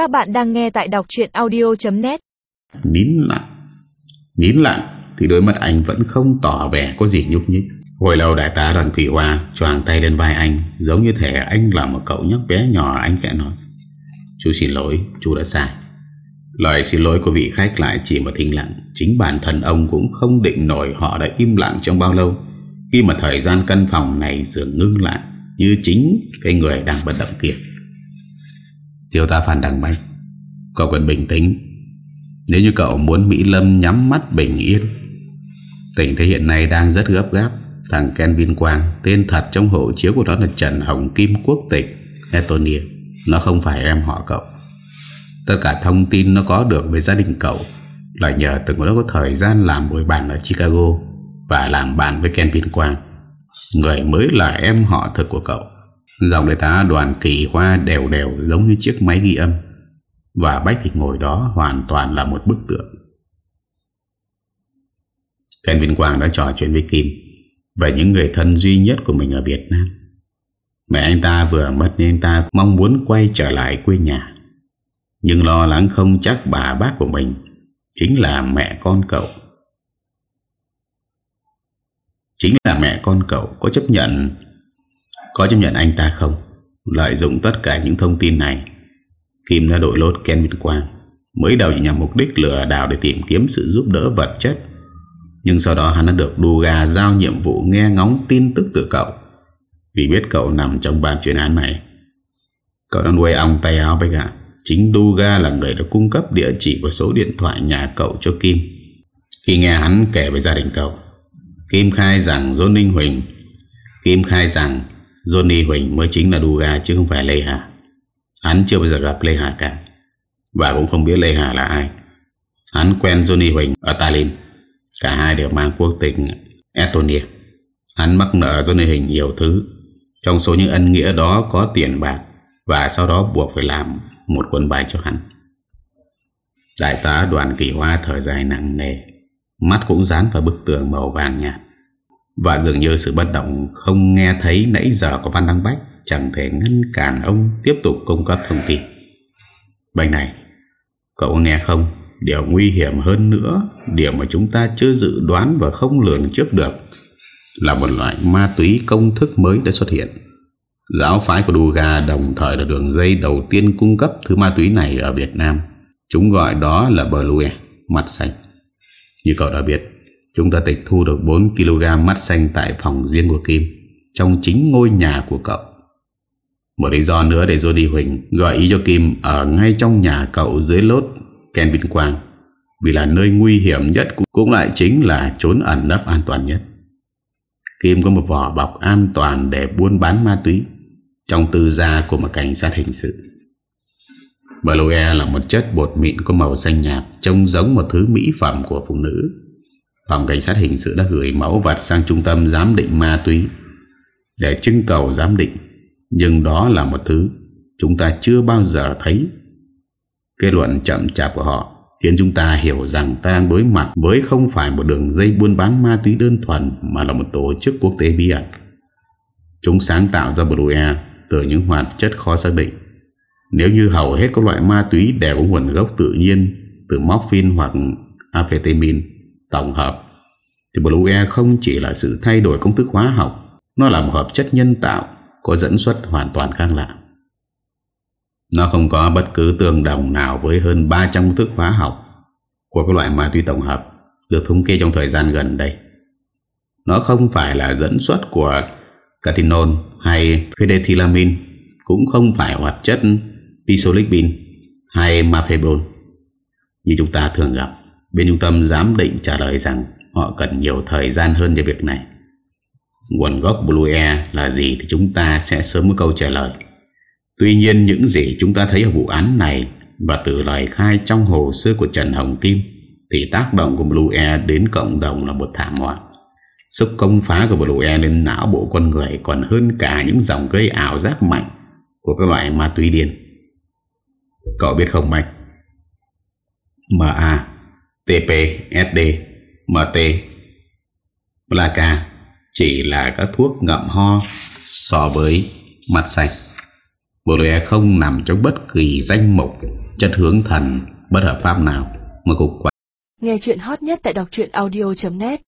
Các bạn đang nghe tại đọc chuyện audio.net Nín lặng. Nín lặng Thì đôi mắt anh vẫn không tỏ vẻ có gì nhúc nhích. Hồi lâu đại tá đoàn thủy hoa Choàng tay lên vai anh Giống như thể anh là một cậu nhóc bé nhỏ Anh khẽ nói. Chú xin lỗi, chú đã sai. Lời xin lỗi của vị khách lại chỉ một thinh lặng. Chính bản thân ông cũng không định nổi Họ đã im lặng trong bao lâu. Khi mà thời gian căn phòng này dường ngưng lại Như chính cái người đang bất động kia. Thiếu tá Phan Đăng Bách, Cậu cần bình tĩnh. Nếu như cậu muốn Mỹ Lâm nhắm mắt bình yên, Tình thế hiện nay đang rất gấp gáp. Thằng Ken Vinh Quang, Tên thật trong hộ chiếu của nó là Trần Hồng Kim Quốc tịch, Estonia. Nó không phải em họ cậu. Tất cả thông tin nó có được về gia đình cậu Là nhờ từng đó có thời gian làm bồi bàn ở Chicago Và làm bạn với Ken Vinh Quang. Người mới là em họ thực của cậu. Dòng đại tá đoàn kỳ hoa đều đều giống như chiếc máy ghi âm. Và Bách thì ngồi đó hoàn toàn là một bức tượng. Ken Vinh Quang đã trò chuyện với Kim Về những người thân duy nhất của mình ở Việt Nam. Mẹ anh ta vừa mất nên anh ta mong muốn quay trở lại quê nhà. Nhưng lo lắng không chắc bà bác của mình Chính là mẹ con cậu. Chính là mẹ con cậu có chấp nhận có chấp nhận anh ta không? Lợi dụng tất cả những thông tin này, Kim đã đội lốt Ken Minh Quang, Mới đầu chỉ nhằm mục đích lừa đảo Để tìm kiếm sự giúp đỡ vật chất. Nhưng sau đó hắn đã được Duga giao nhiệm vụ nghe ngóng tin tức từ cậu. Vì biết cậu nằm trong ban chuyên án này, Cậu đang nuôi ong tay áo với gà Chính Duga là người đã cung cấp địa chỉ và số điện thoại nhà cậu cho Kim. Khi nghe hắn kể về gia đình cậu, Kim khai rằng Johnny Huỳnh, Kim khai rằng Johnny Huỳnh mới chính là Duga chứ không phải Lê Hà. Hắn chưa bao giờ gặp Lê Hà cả, Và cũng không biết Lê Hà là ai. Hắn quen Johnny Huỳnh ở Tallinn, Cả hai đều mang quốc tịch Estonia. Hắn mắc nợ Johnny Huỳnh nhiều thứ, Trong số những ân nghĩa đó có tiền bạc, Và sau đó buộc phải làm một quân bài cho hắn. Đại tá đoàn kỳ hoa thời dài nặng nề, Mắt cũng dán vào bức tường màu vàng nhạt. Và dường như sự bất động Không nghe thấy nãy giờ của Văn Đăng Bách Chẳng thể ngăn cản ông Tiếp tục cung cấp thông tin Bệnh này Cậu nghe không Điều nguy hiểm hơn nữa Điều mà chúng ta chưa dự đoán Và không lường trước được Là một loại ma túy công thức mới đã xuất hiện Giáo phái của Duga đồng thời là đường dây đầu tiên cung cấp thứ ma túy này ở Việt Nam. Chúng gọi đó là Blue, mặt xanh. Như cậu đã biết, chúng ta tịch thu được 4kg mắt xanh tại phòng riêng của Kim, trong chính ngôi nhà của cậu. Một lý do nữa để Jody Huỳnh gọi ý cho Kim ở ngay trong nhà cậu dưới lốt Ken Vinh Quang, vì là nơi nguy hiểm nhất cũng lại chính là trốn ẩn nấp an toàn nhất. Kim có một vỏ bọc an toàn để buôn bán ma túy trong tư gia của một cảnh sát hình sự. Baloe là một chất bột mịn có màu xanh nhạt trông giống một thứ mỹ phẩm của phụ nữ. Phòng cảnh sát hình sự đã gửi mẫu vật sang trung tâm giám định ma túy để trưng cầu giám định. Nhưng đó là một thứ chúng ta chưa bao giờ thấy. Kết luận chậm chạp của họ khiến chúng ta hiểu rằng ta đang đối mặt với không phải một đường dây buôn bán ma túy đơn thuần mà là một tổ chức quốc tế bí ẩn. Chúng sáng tạo ra Blue từ những hoạt chất khó xác định. Nếu như hầu hết các loại ma túy đều có nguồn gốc tự nhiên từ morphine hoặc amphetamine tổng hợp, thì Blue Air không chỉ là sự thay đổi công thức hóa học, nó là một hợp chất nhân tạo có dẫn xuất hoàn toàn khác lạ. Nó không có bất cứ tương đồng nào với hơn 300 công thức hóa học của các loại ma túy tổng hợp được thống kê trong thời gian gần đây. Nó không phải là dẫn xuất của catinol hay phenethylamine cũng không phải hoạt chất pisolipin hay mafebrol như chúng ta thường gặp. Bên trung tâm giám định trả lời rằng họ cần nhiều thời gian hơn cho việc này. Nguồn gốc Blue Air là gì thì chúng ta sẽ sớm có câu trả lời. Tuy nhiên những gì chúng ta thấy ở vụ án này và từ lời khai trong hồ sơ của Trần Hồng Kim thì tác động của Blue Air đến cộng đồng là một thảm họa. Sức công phá của Blue Air lên não bộ con người còn hơn cả những dòng gây ảo giác mạnh của các loại ma túy điên. Cậu biết không Mạch? MA, TP, SD, MT, Placa chỉ là các thuốc ngậm ho so với mặt sạch. Blue Air không nằm trong bất kỳ danh mục chất hướng thần bất hợp pháp nào. Mà cục Nghe chuyện hot nhất tại đọc audio.net